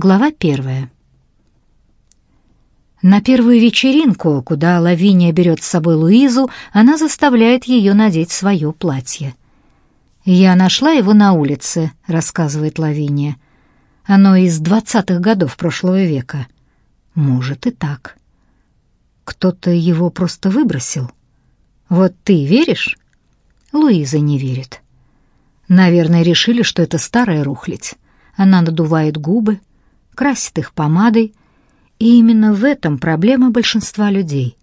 Глава первая. На первую вечеринку, куда Лавиния берет с собой Луизу, она заставляет ее надеть свое платье. «Я нашла его на улице», — рассказывает Лавиния. «Оно из двадцатых годов прошлого века». «Может и так». «Кто-то его просто выбросил». «Вот ты веришь?» Луиза не верит. Наверное, решили, что это старая рухлядь. Она надувает губы, красит их помадой, и именно в этом проблема большинства людей.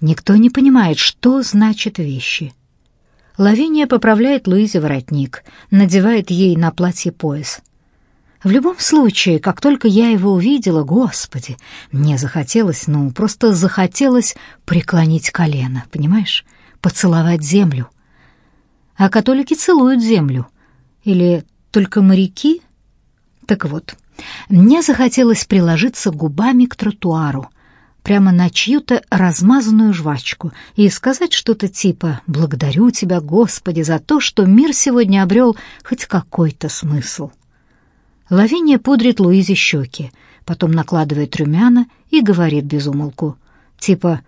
Никто не понимает, что значит вещи. Лавиния поправляет Луизе воротник, надевает ей на платье пояс. В любом случае, как только я его увидела, господи, мне захотелось, ну, просто захотелось преклонить колено, понимаешь? Поцеловать землю. А католики целуют землю. Или только моряки? Так вот, мне захотелось приложиться губами к тротуару, прямо на чью-то размазанную жвачку, и сказать что-то типа «Благодарю тебя, Господи, за то, что мир сегодня обрел хоть какой-то смысл». Лавиния пудрит Луизе щеки, потом накладывает румяна и говорит безумолку, типа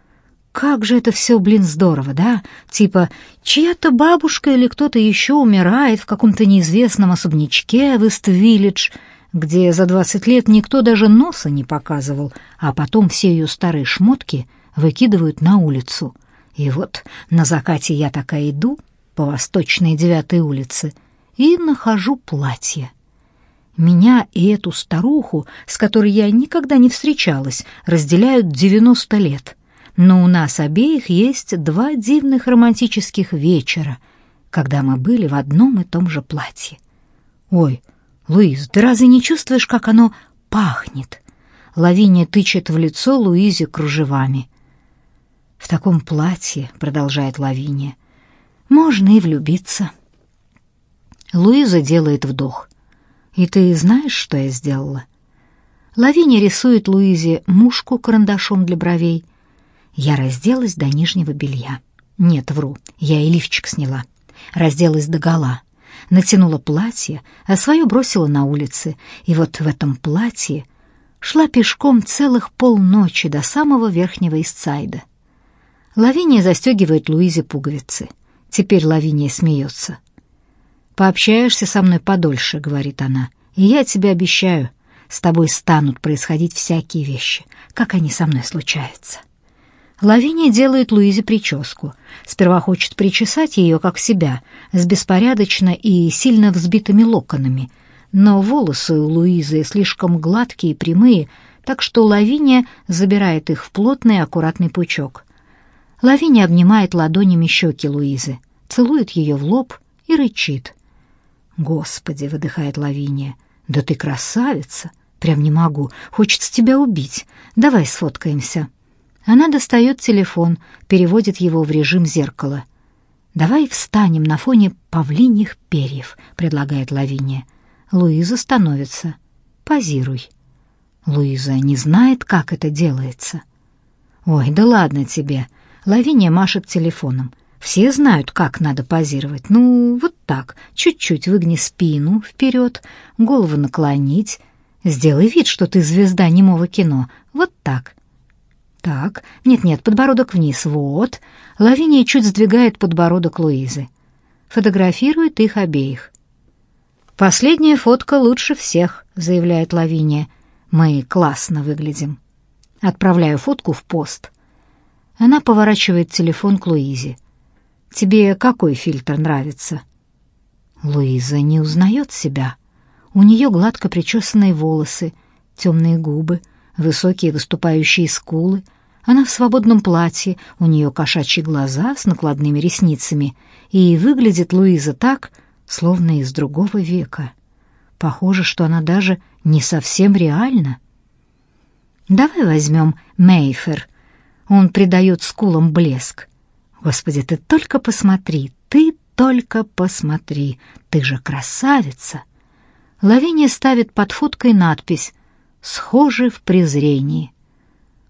«Как же это все, блин, здорово, да? Типа, чья-то бабушка или кто-то еще умирает в каком-то неизвестном особнячке в Ист-Виллидж», где за двадцать лет никто даже носа не показывал, а потом все ее старые шмотки выкидывают на улицу. И вот на закате я такая иду по восточной девятой улице и нахожу платье. Меня и эту старуху, с которой я никогда не встречалась, разделяют девяносто лет. Но у нас обеих есть два дивных романтических вечера, когда мы были в одном и том же платье. Ой, «Луиз, ты разве не чувствуешь, как оно пахнет?» Лавиния тычет в лицо Луизе кружевами. «В таком платье», — продолжает Лавиния, — «можно и влюбиться». Луиза делает вдох. «И ты знаешь, что я сделала?» Лавиния рисует Луизе мушку карандашом для бровей. Я разделась до нижнего белья. Нет, вру, я и лифчик сняла. Разделась до гола натянула платье, а свое бросила на улице, и вот в этом платье шла пешком целых полночи до самого верхнего Истсайда. Лавиния застегивает Луизе пуговицы. Теперь Лавиния смеется. «Пообщаешься со мной подольше», — говорит она, — «и я тебе обещаю, с тобой станут происходить всякие вещи, как они со мной случаются». Лавиния делает Луизе прическу. Сперва хочет причесать ее, как себя, с беспорядочно и сильно взбитыми локонами. Но волосы у Луизы слишком гладкие и прямые, так что Лавиния забирает их в плотный аккуратный пучок. Лавиния обнимает ладонями щеки Луизы, целует ее в лоб и рычит. «Господи!» — выдыхает Лавиния. «Да ты красавица! Прям не могу. Хочется тебя убить. Давай сфоткаемся». Она достает телефон, переводит его в режим зеркала. «Давай встанем на фоне павлиньих перьев», — предлагает Лавиния. Луиза становится. «Позируй». Луиза не знает, как это делается. «Ой, да ладно тебе». Лавиния машет телефоном. «Все знают, как надо позировать. Ну, вот так. Чуть-чуть выгни спину вперед, голову наклонить. Сделай вид, что ты звезда немого кино. Вот так. Так, нет-нет, подбородок вниз. Вот. Лавиния чуть сдвигает подбородок Луизы. Фотографирует их обеих. Последняя фотка лучше всех, заявляет Лавиния. Мы классно выглядим. Отправляю фотку в пост. Она поворачивает телефон к Луизе. Тебе какой фильтр нравится? Луиза не узнает себя. У нее гладко причесанные волосы, темные губы, высокие выступающие скулы. Она в свободном платье, у нее кошачьи глаза с накладными ресницами, и выглядит Луиза так, словно из другого века. Похоже, что она даже не совсем реальна. Давай возьмем Мейфер. Он придает скулам блеск. Господи, ты только посмотри, ты только посмотри, ты же красавица. Лавиния ставит под фоткой надпись схожи в презрении.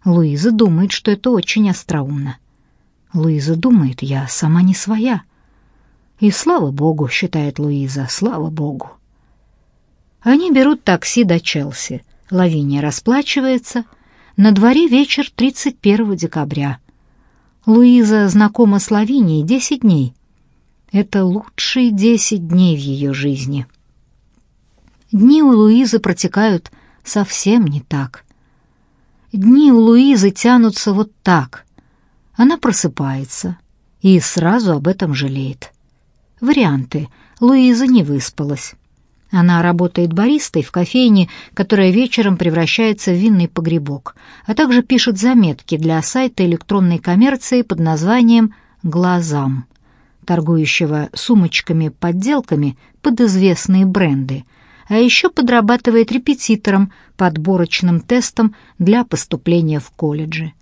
Луиза думает, что это очень остроумно. Луиза думает, я сама не своя. И слава богу, считает Луиза, слава богу. Они берут такси до Челси. Лавиния расплачивается. На дворе вечер 31 декабря. Луиза знакома с Лавинией 10 дней. Это лучшие 10 дней в ее жизни. Дни у Луизы протекают совсем не так. Дни у Луизы тянутся вот так. Она просыпается и сразу об этом жалеет. Варианты. Луиза не выспалась. Она работает баристой в кофейне, которая вечером превращается в винный погребок, а также пишет заметки для сайта электронной коммерции под названием «Глазам», торгующего сумочками-подделками под известные бренды, а еще подрабатывает репетитором по отборочным тестам для поступления в колледжи.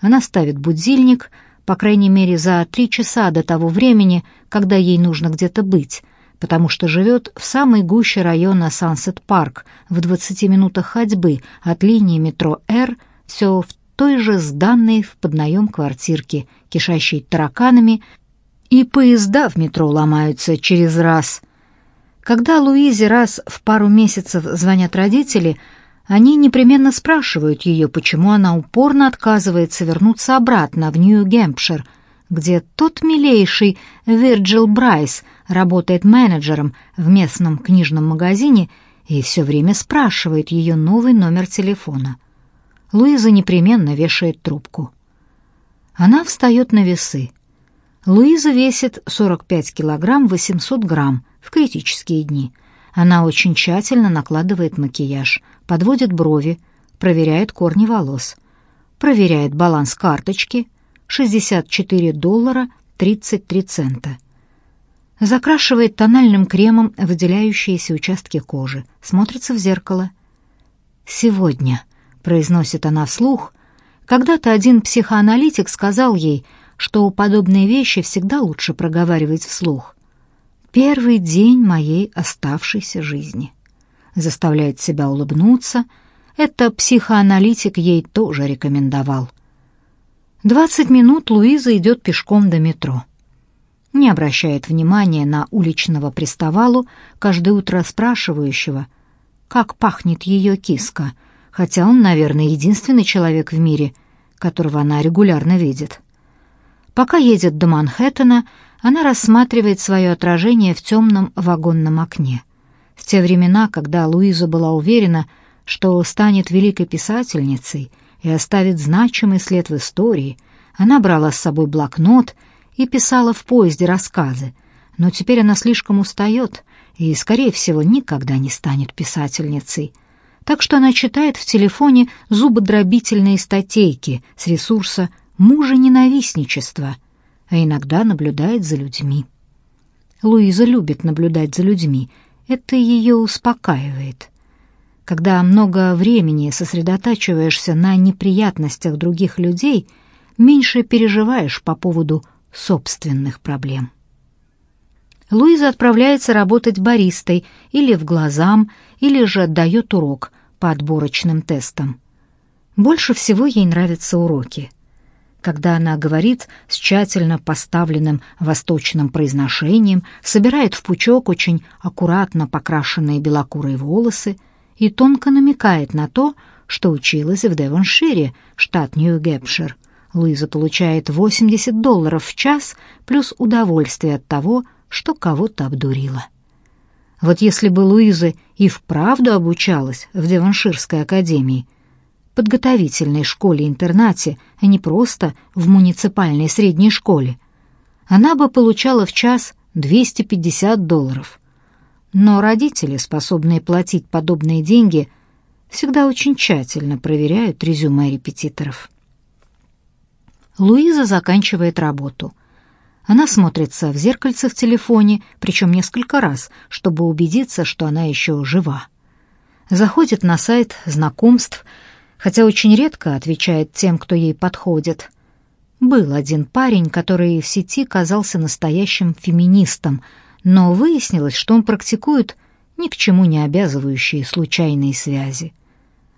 Она ставит будильник, по крайней мере, за три часа до того времени, когда ей нужно где-то быть, потому что живет в самой гуще района Сансет-Парк, в 20 минутах ходьбы от линии метро «Р», все в той же сданной в поднаем квартирке, кишащей тараканами, и поезда в метро ломаются через раз. Когда Луизе раз в пару месяцев звонят родители, они непременно спрашивают ее, почему она упорно отказывается вернуться обратно в Нью-Гэмпшир, где тот милейший Вирджил Брайс работает менеджером в местном книжном магазине и все время спрашивает ее новый номер телефона. Луиза непременно вешает трубку. Она встает на весы. Луиза весит 45 килограмм 800 грамм в критические дни. Она очень тщательно накладывает макияж, подводит брови, проверяет корни волос, проверяет баланс карточки, 64 доллара 33 цента. Закрашивает тональным кремом выделяющиеся участки кожи, смотрится в зеркало. «Сегодня», — произносит она вслух, — «когда-то один психоаналитик сказал ей, что подобные вещи всегда лучше проговаривать вслух. Первый день моей оставшейся жизни». Заставляет себя улыбнуться. Это психоаналитик ей тоже рекомендовал. Двадцать минут Луиза идет пешком до метро. Не обращает внимания на уличного приставалу, каждое утро спрашивающего, как пахнет ее киска, хотя он, наверное, единственный человек в мире, которого она регулярно видит. Пока едет до Манхэттена, она рассматривает свое отражение в темном вагонном окне. В те времена, когда Луиза была уверена, что станет великой писательницей — и оставит значимый след в истории. Она брала с собой блокнот и писала в поезде рассказы, но теперь она слишком устает и, скорее всего, никогда не станет писательницей. Так что она читает в телефоне зубодробительные статейки с ресурса «Мужа-ненавистничество», а иногда наблюдает за людьми. Луиза любит наблюдать за людьми, это ее успокаивает. Когда много времени сосредотачиваешься на неприятностях других людей, меньше переживаешь по поводу собственных проблем. Луиза отправляется работать баристой или в глазам, или же отдает урок по отборочным тестам. Больше всего ей нравятся уроки. Когда она говорит с тщательно поставленным восточным произношением, собирает в пучок очень аккуратно покрашенные белокурые волосы, и тонко намекает на то, что училась в Девоншире, штат Нью-Гэмпшир. Луиза получает 80 долларов в час плюс удовольствие от того, что кого-то обдурила. Вот если бы Луиза и вправду обучалась в Девонширской академии, подготовительной школе-интернате, а не просто в муниципальной средней школе, она бы получала в час 250 долларов – но родители, способные платить подобные деньги, всегда очень тщательно проверяют резюме репетиторов. Луиза заканчивает работу. Она смотрится в зеркальце в телефоне, причем несколько раз, чтобы убедиться, что она еще жива. Заходит на сайт знакомств, хотя очень редко отвечает тем, кто ей подходит. Был один парень, который в сети казался настоящим феминистом — но выяснилось, что он практикует ни к чему не обязывающие случайные связи.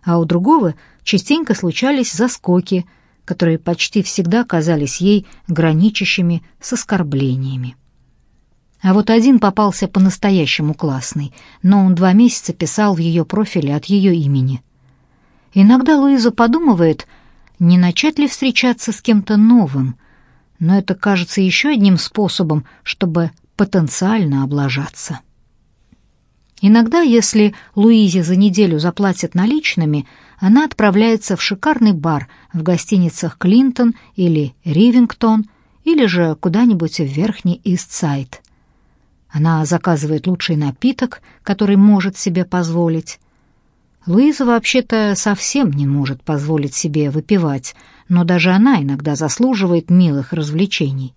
А у другого частенько случались заскоки, которые почти всегда казались ей граничащими с оскорблениями. А вот один попался по-настоящему классный, но он два месяца писал в ее профиле от ее имени. Иногда Луиза подумывает, не начать ли встречаться с кем-то новым, но это кажется еще одним способом, чтобы потенциально облажаться. Иногда, если Луизе за неделю заплатят наличными, она отправляется в шикарный бар в гостиницах «Клинтон» или «Ривингтон», или же куда-нибудь в Верхний Истсайд. Она заказывает лучший напиток, который может себе позволить. Луиза вообще-то совсем не может позволить себе выпивать, но даже она иногда заслуживает милых развлечений.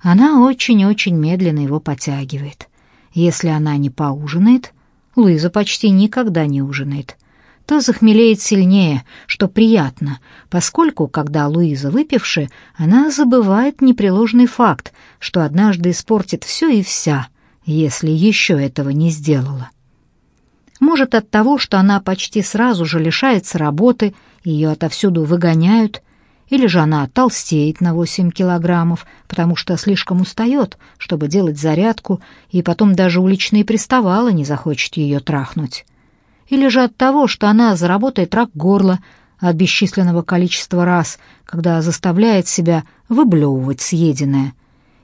Она очень-очень медленно его потягивает. Если она не поужинает, Луиза почти никогда не ужинает, то захмелеет сильнее, что приятно, поскольку, когда Луиза выпивши, она забывает непреложный факт, что однажды испортит все и вся, если еще этого не сделала. Может, от того, что она почти сразу же лишается работы, ее отовсюду выгоняют, или же она толстеет на 8 килограммов, потому что слишком устает, чтобы делать зарядку, и потом даже уличные приставала не захочет ее трахнуть. Или же от того, что она заработает рак горла от бесчисленного количества раз, когда заставляет себя выблевывать съеденное.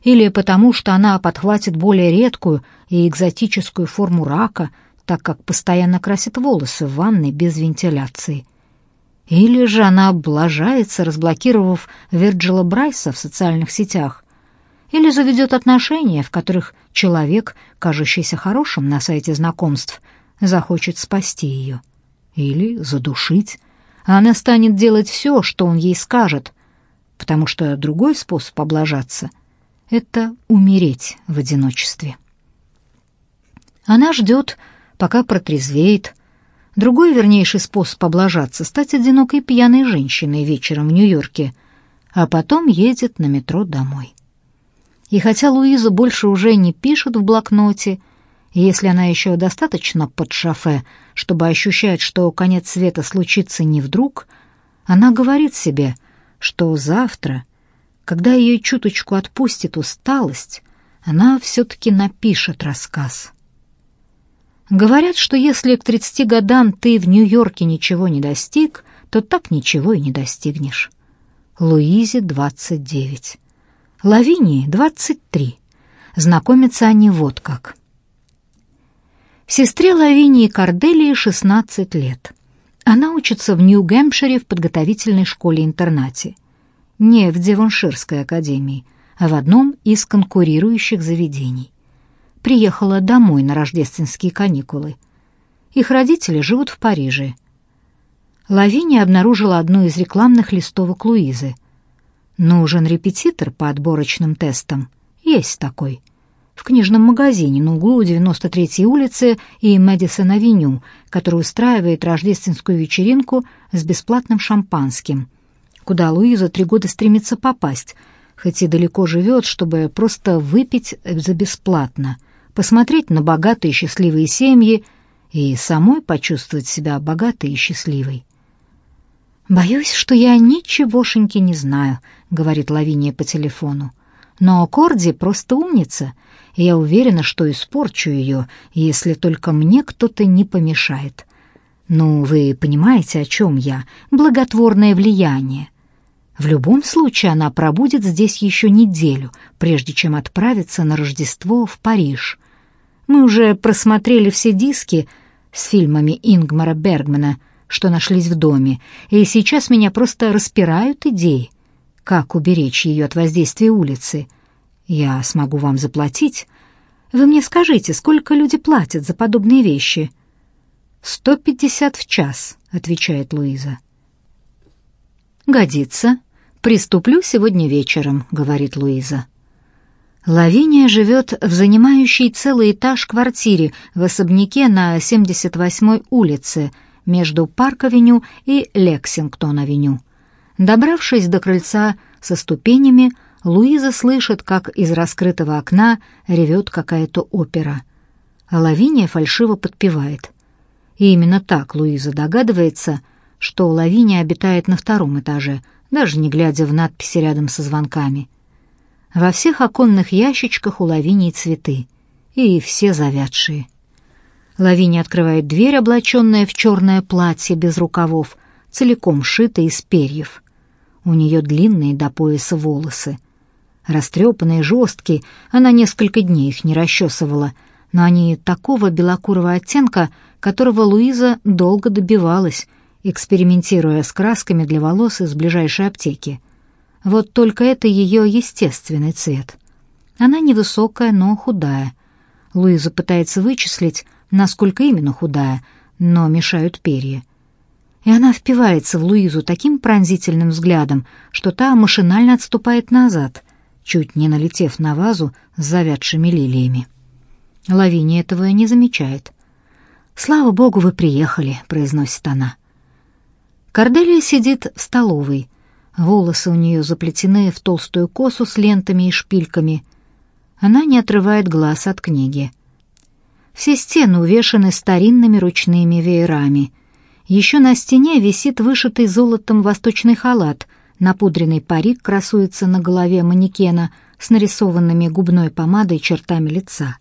Или потому, что она подхватит более редкую и экзотическую форму рака, так как постоянно красит волосы в ванной без вентиляции – или же она облажается, разблокировав Вирджила Брайса в социальных сетях, или заведет отношения, в которых человек, кажущийся хорошим на сайте знакомств, захочет спасти ее. Или задушить. Она станет делать все, что он ей скажет, потому что другой способ облажаться — это умереть в одиночестве. Она ждет, пока протрезвеет, Другой вернейший способ облажаться — стать одинокой пьяной женщиной вечером в Нью-Йорке, а потом едет на метро домой. И хотя Луиза больше уже не пишет в блокноте, если она еще достаточно под шофе, чтобы ощущать, что конец света случится не вдруг, она говорит себе, что завтра, когда ее чуточку отпустит усталость, она все-таки напишет рассказ. Говорят, что если к 30 годам ты в Нью-Йорке ничего не достиг, то так ничего и не достигнешь. Луизе 29. Лавинии 23. Знакомятся они вот как. Сестре Лавинии Корделии 16 лет. Она учится в Нью-Гэмпшире в подготовительной школе-интернате. Не в Девонширской академии, а в одном из конкурирующих заведений приехала домой на рождественские каникулы. Их родители живут в Париже. Лавиния обнаружила одну из рекламных листовок Луизы. «Нужен репетитор по отборочным тестам. Есть такой. В книжном магазине на углу 93-й улицы и Мэдисон-авеню, который устраивает рождественскую вечеринку с бесплатным шампанским, куда Луиза три года стремится попасть, хоть и далеко живет, чтобы просто выпить за бесплатно — посмотреть на богатые и счастливые семьи и самой почувствовать себя богатой и счастливой. «Боюсь, что я ничегошеньки не знаю», — говорит Лавиния по телефону. «Но Корди просто умница, и я уверена, что испорчу ее, если только мне кто-то не помешает. Ну, вы понимаете, о чем я? Благотворное влияние. В любом случае она пробудет здесь еще неделю, прежде чем отправиться на Рождество в Париж. Мы уже просмотрели все диски с фильмами Ингмара Бергмана, что нашлись в доме, и сейчас меня просто распирают идеи, как уберечь ее от воздействия улицы. Я смогу вам заплатить. Вы мне скажите, сколько люди платят за подобные вещи? «Сто пятьдесят в час», — отвечает Луиза. «Годится. Приступлю сегодня вечером», — говорит Луиза. Лавиния живет в занимающей целый этаж квартире в особняке на 78-й улице между Парк-авеню и Лексингтон-авеню. Добравшись до крыльца со ступенями, Луиза слышит, как из раскрытого окна ревет какая-то опера. А Лавиния фальшиво подпевает. И именно так Луиза догадывается, что Лавиния обитает на втором этаже, даже не глядя в надписи рядом со звонками — во всех оконных ящичках у Лавинии цветы, и все завядшие. Лавиния открывает дверь, облаченная в черное платье без рукавов, целиком шитое из перьев. У нее длинные до пояса волосы. Растрепанные, жесткие, она несколько дней их не расчесывала, но они такого белокурого оттенка, которого Луиза долго добивалась, экспериментируя с красками для волос из ближайшей аптеки. Вот только это ее естественный цвет. Она невысокая, но худая. Луиза пытается вычислить, насколько именно худая, но мешают перья. И она впивается в Луизу таким пронзительным взглядом, что та машинально отступает назад, чуть не налетев на вазу с завядшими лилиями. Лавиния этого не замечает. «Слава богу, вы приехали», — произносит она. Корделия сидит в столовой. Волосы у нее заплетены в толстую косу с лентами и шпильками. Она не отрывает глаз от книги. Все стены увешаны старинными ручными веерами. Еще на стене висит вышитый золотом восточный халат, напудренный парик красуется на голове манекена с нарисованными губной помадой чертами лица.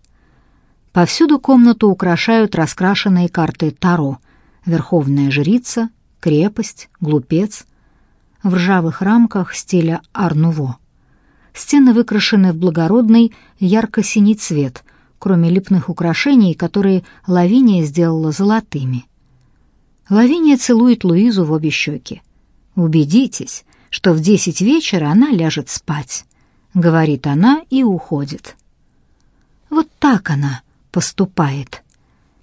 Повсюду комнату украшают раскрашенные карты Таро, верховная жрица, крепость, глупец, в ржавых рамках стиля Арнуво. Стены выкрашены в благородный ярко-синий цвет, кроме лепных украшений, которые Лавиния сделала золотыми. Лавиния целует Луизу в обе щеки. «Убедитесь, что в десять вечера она ляжет спать», — говорит она и уходит. Вот так она поступает.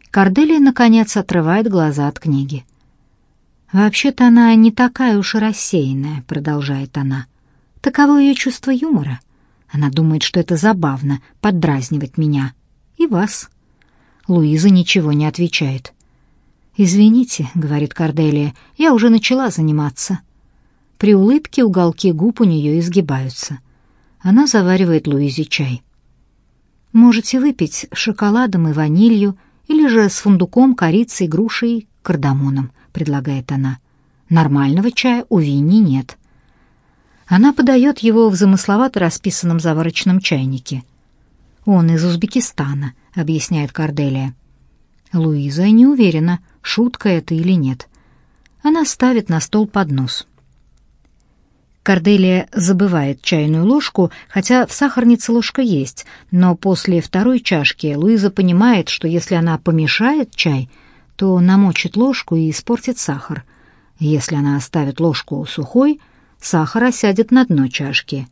Корделия, наконец, отрывает глаза от книги. «Вообще-то она не такая уж и рассеянная», — продолжает она. «Таково ее чувство юмора. Она думает, что это забавно — поддразнивать меня. И вас». Луиза ничего не отвечает. «Извините», — говорит Корделия, — «я уже начала заниматься». При улыбке уголки губ у нее изгибаются. Она заваривает Луизе чай. Можете выпить шоколадом и ванилью или же с фундуком, корицей, грушей, кардамоном, предлагает она. Нормального чая у Винни нет. Она подает его в замысловато расписанном заварочном чайнике. Он из Узбекистана, объясняет Карделия. Луиза не уверена, шутка это или нет. Она ставит на стол поднос. Корделия забывает чайную ложку, хотя в сахарнице ложка есть, но после второй чашки Луиза понимает, что если она помешает чай, то намочит ложку и испортит сахар. Если она оставит ложку сухой, сахар осядет на дно чашки.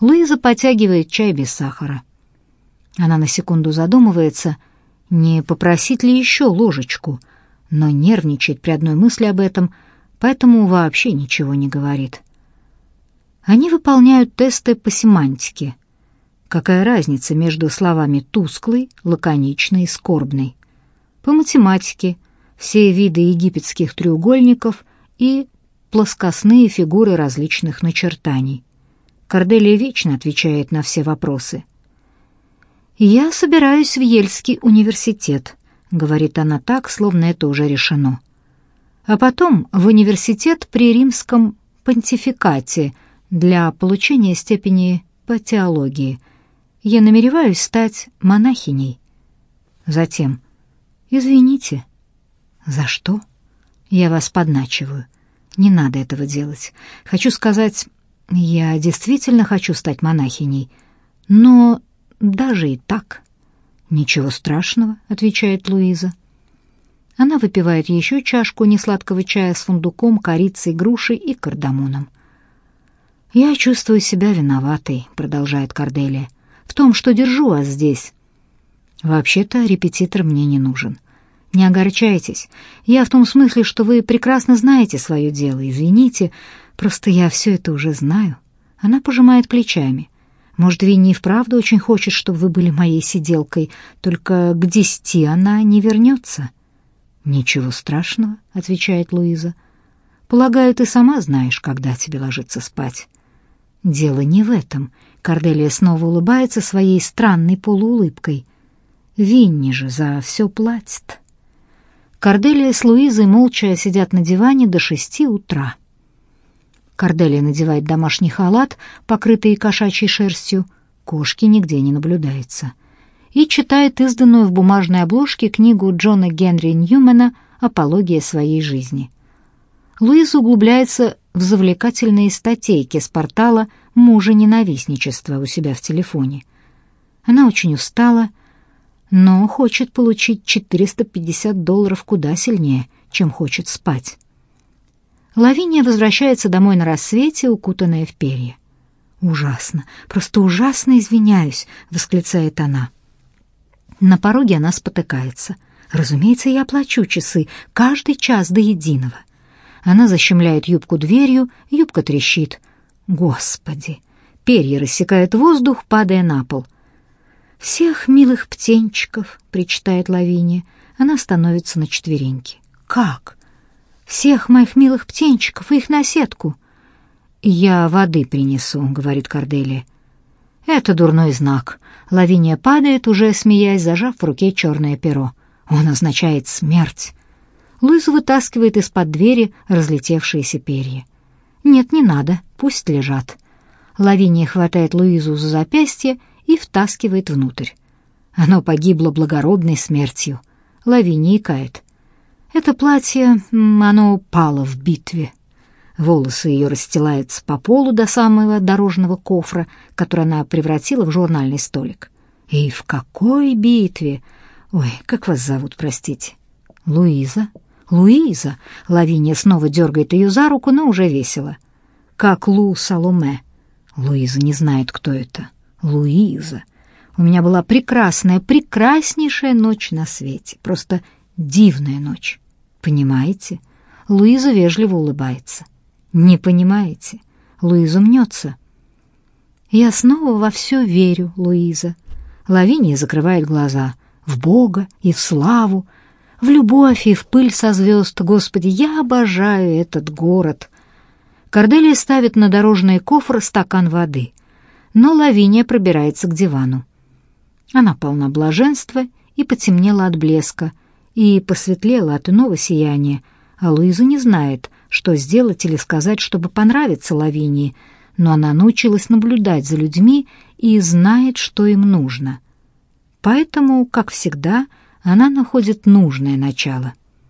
Луиза потягивает чай без сахара. Она на секунду задумывается, не попросить ли еще ложечку, но нервничает при одной мысли об этом, поэтому вообще ничего не говорит. Они выполняют тесты по семантике. Какая разница между словами «тусклый», «лаконичный» и «скорбный»? По математике все виды египетских треугольников и плоскостные фигуры различных начертаний. Корделия вечно отвечает на все вопросы. «Я собираюсь в Ельский университет», — говорит она так, словно это уже решено. А потом в университет при римском понтификате — для получения степени по теологии. Я намереваюсь стать монахиней. Затем, извините. За что? Я вас подначиваю. Не надо этого делать. Хочу сказать, я действительно хочу стать монахиней. Но даже и так... Ничего страшного, отвечает Луиза. Она выпивает еще чашку несладкого чая с фундуком, корицей, грушей и кардамоном. «Я чувствую себя виноватой», — продолжает Корделия, — «в том, что держу вас здесь. Вообще-то репетитор мне не нужен. Не огорчайтесь. Я в том смысле, что вы прекрасно знаете свое дело. Извините, просто я все это уже знаю». Она пожимает плечами. «Может, Винни и вправду очень хочет, чтобы вы были моей сиделкой, только к десяти она не вернется». «Ничего страшного», — отвечает Луиза. «Полагаю, ты сама знаешь, когда тебе ложиться спать». Дело не в этом. Корделия снова улыбается своей странной полуулыбкой. Винни же за все платит. Корделия с Луизой молча сидят на диване до шести утра. Корделия надевает домашний халат, покрытый кошачьей шерстью. Кошки нигде не наблюдается. и читает изданную в бумажной обложке книгу Джона Генри Ньюмана «Апология своей жизни». Луиза углубляется в завлекательные статейки с портала «Мужа-ненавистничество» у себя в телефоне. Она очень устала, но хочет получить 450 долларов куда сильнее, чем хочет спать. Лавиния возвращается домой на рассвете, укутанная в перья. «Ужасно, просто ужасно извиняюсь», — восклицает она. На пороге она спотыкается. «Разумеется, я оплачу часы, каждый час до единого». Она защемляет юбку дверью, юбка трещит. Господи! Перья рассекают воздух, падая на пол. «Всех милых птенчиков», — причитает Лавиния. Она становится на четвереньки. «Как?» «Всех моих милых птенчиков и их наседку». «Я воды принесу», — говорит Корделия. «Это дурной знак». Лавиния падает, уже смеясь, зажав в руке черное перо. Он означает смерть. Луиза вытаскивает из-под двери разлетевшиеся перья. «Нет, не надо, пусть лежат». Лавиния хватает Луизу за запястье и втаскивает внутрь. Оно погибло благородной смертью. Лавиния икает. Это платье, оно упало в битве. Волосы ее расстилаются по полу до самого дорожного кофра, который она превратила в журнальный столик. И в какой битве? Ой, как вас зовут, простите? Луиза. Луиза. Лавиния снова дергает ее за руку, но уже весело. Как Лу Саломе. Луиза не знает, кто это. Луиза. У меня была прекрасная, прекраснейшая ночь на свете. Просто дивная ночь. Понимаете? Луиза вежливо улыбается. Не понимаете? Луиза мнется. Я снова во все верю, Луиза. Лавиния закрывает глаза. В Бога и в славу, в любовь и в пыль со звезд. Господи, я обожаю этот город. Корделия ставит на дорожный кофр стакан воды, но Лавиния пробирается к дивану. Она полна блаженства и потемнела от блеска, и посветлела от иного сияния, а Луиза не знает, что сделать или сказать, чтобы понравиться Лавинии, но она научилась наблюдать за людьми и знает, что им нужно. Поэтому, как всегда, она находит нужное начало —